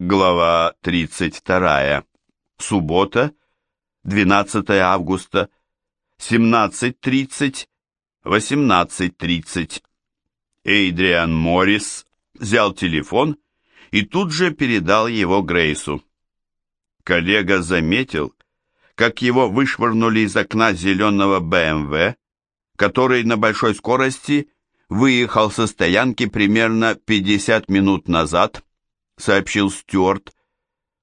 Глава 32. Суббота, 12 августа, 17.30, 18.30. Эйдриан Моррис взял телефон и тут же передал его Грейсу. Коллега заметил, как его вышвырнули из окна зеленого БМВ, который на большой скорости выехал со стоянки примерно 50 минут назад, сообщил Стюарт.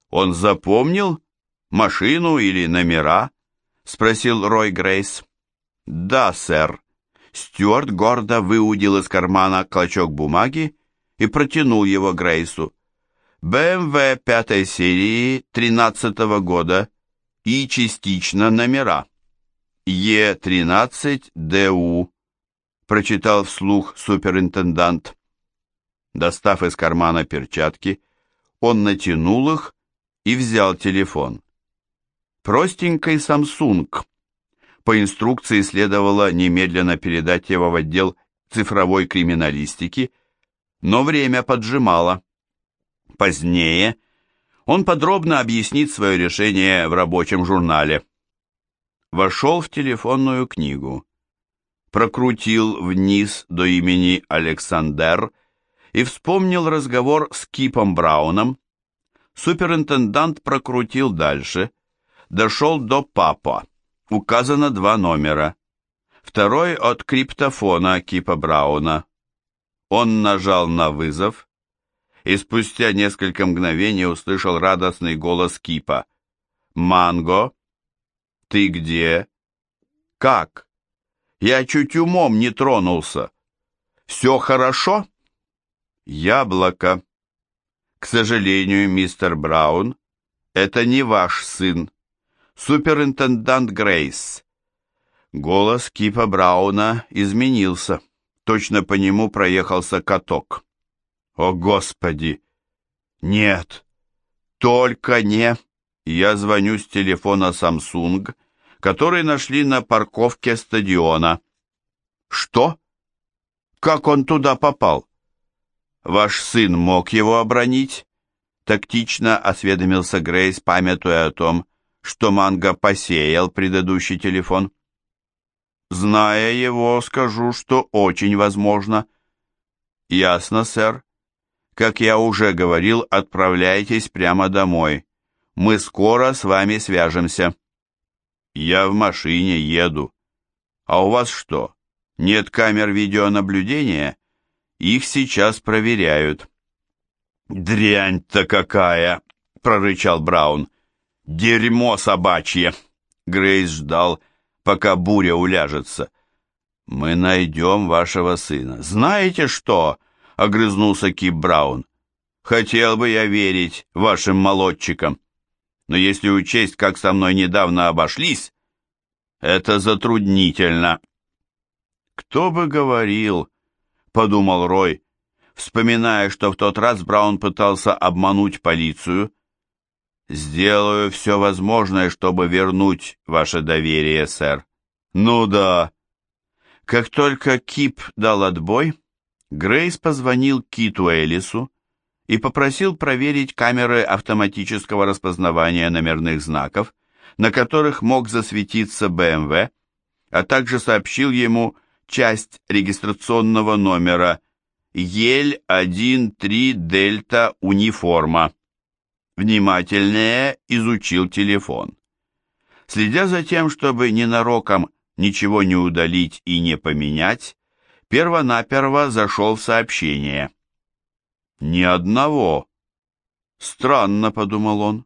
Он запомнил машину или номера? спросил Рой Грейс. Да, сэр. Стюарт гордо выудил из кармана клочок бумаги и протянул его Грейсу. БМВ пятой серии тринадцатого года и частично номера. Е13ДУ прочитал вслух суперинтендант. Достав из кармана перчатки, он натянул их и взял телефон. Простенький Samsung. По инструкции следовало немедленно передать его в отдел цифровой криминалистики, но время поджимало. Позднее он подробно объяснит свое решение в рабочем журнале. Вошел в телефонную книгу прокрутил вниз до имени Александр и вспомнил разговор с Кипом Брауном. Суперинтендант прокрутил дальше, дошел до папа. Указано два номера. Второй от криптофона Кипа Брауна. Он нажал на вызов и спустя несколько мгновений услышал радостный голос Кипа. «Манго? Ты где? Как?» Я чуть умом не тронулся. Все хорошо? Яблоко. К сожалению, мистер Браун, это не ваш сын. Суперинтендант Грейс. Голос Кипа Брауна изменился. Точно по нему проехался каток. О, Господи! Нет! Только не! Я звоню с телефона Samsung который нашли на парковке стадиона. Что? Как он туда попал? Ваш сын мог его обронить? Тактично осведомился Грейс, памятуя о том, что Манго посеял предыдущий телефон. Зная его, скажу, что очень возможно. Ясно, сэр. Как я уже говорил, отправляйтесь прямо домой. Мы скоро с вами свяжемся. Я в машине еду. А у вас что, нет камер видеонаблюдения? Их сейчас проверяют. Дрянь-то какая, прорычал Браун. Дерьмо собачье. Грейс ждал, пока буря уляжется. Мы найдем вашего сына. Знаете что? Огрызнулся Кип Браун. Хотел бы я верить вашим молодчикам но если учесть, как со мной недавно обошлись, это затруднительно. Кто бы говорил, подумал Рой, вспоминая, что в тот раз Браун пытался обмануть полицию. Сделаю все возможное, чтобы вернуть ваше доверие, сэр. Ну да. Как только Кип дал отбой, Грейс позвонил Киту Элису, и попросил проверить камеры автоматического распознавания номерных знаков, на которых мог засветиться БМВ, а также сообщил ему часть регистрационного номера Ель-1-3 Дельта Униформа. Внимательнее изучил телефон. Следя за тем, чтобы ненароком ничего не удалить и не поменять, перво-наперво зашел в сообщение – ни одного. Странно, подумал он.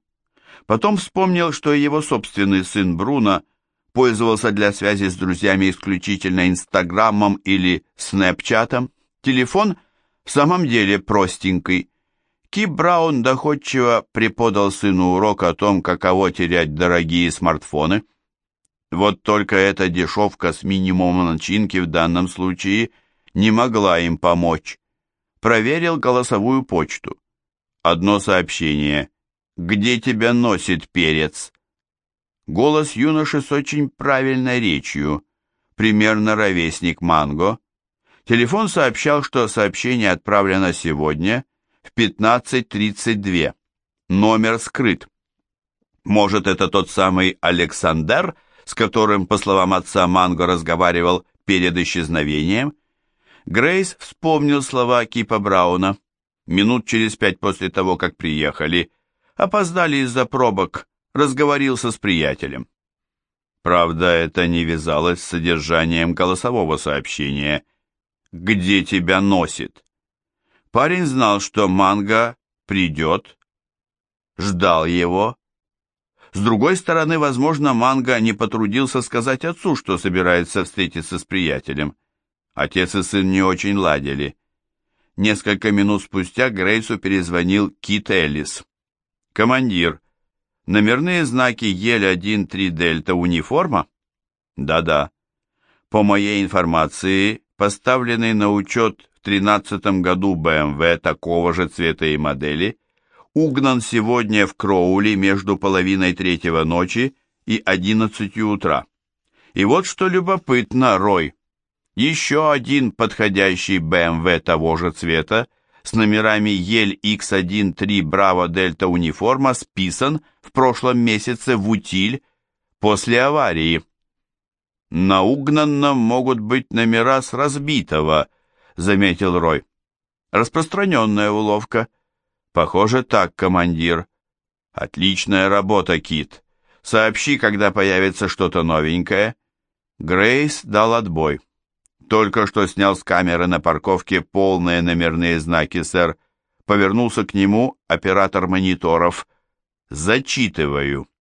Потом вспомнил, что его собственный сын Бруно пользовался для связи с друзьями исключительно Инстаграмом или Снэпчатом. Телефон в самом деле простенький. Кип Браун доходчиво преподал сыну урок о том, каково терять дорогие смартфоны. Вот только эта дешевка с минимумом начинки в данном случае не могла им помочь проверил голосовую почту. Одно сообщение. «Где тебя носит перец?» Голос юноши с очень правильной речью, примерно ровесник Манго. Телефон сообщал, что сообщение отправлено сегодня в 15.32. Номер скрыт. Может, это тот самый Александр, с которым, по словам отца, Манго разговаривал перед исчезновением? Грейс вспомнил слова Кипа Брауна. Минут через пять после того, как приехали, опоздали из-за пробок, разговорился с приятелем. Правда, это не вязалось с содержанием голосового сообщения. «Где тебя носит?» Парень знал, что Манго придет, ждал его. С другой стороны, возможно, Манго не потрудился сказать отцу, что собирается встретиться с приятелем. Отец и сын не очень ладили. Несколько минут спустя Грейсу перезвонил Кит Эллис. «Командир, номерные знаки Ель-1-3 Дельта униформа?» «Да-да. По моей информации, поставленный на учет 2013 году BMW такого же цвета и модели угнан сегодня в Кроули между половиной третьего ночи и 11 утра. И вот что любопытно, Рой. Еще один подходящий BMW того же цвета с номерами Ель X13 Браво Дельта униформа списан в прошлом месяце в утиль после аварии. На угнанном могут быть номера с разбитого, заметил Рой. Распространенная уловка. Похоже так, командир. Отличная работа, Кит. Сообщи, когда появится что-то новенькое. Грейс дал отбой. Только что снял с камеры на парковке полные номерные знаки, сэр. Повернулся к нему оператор мониторов. Зачитываю.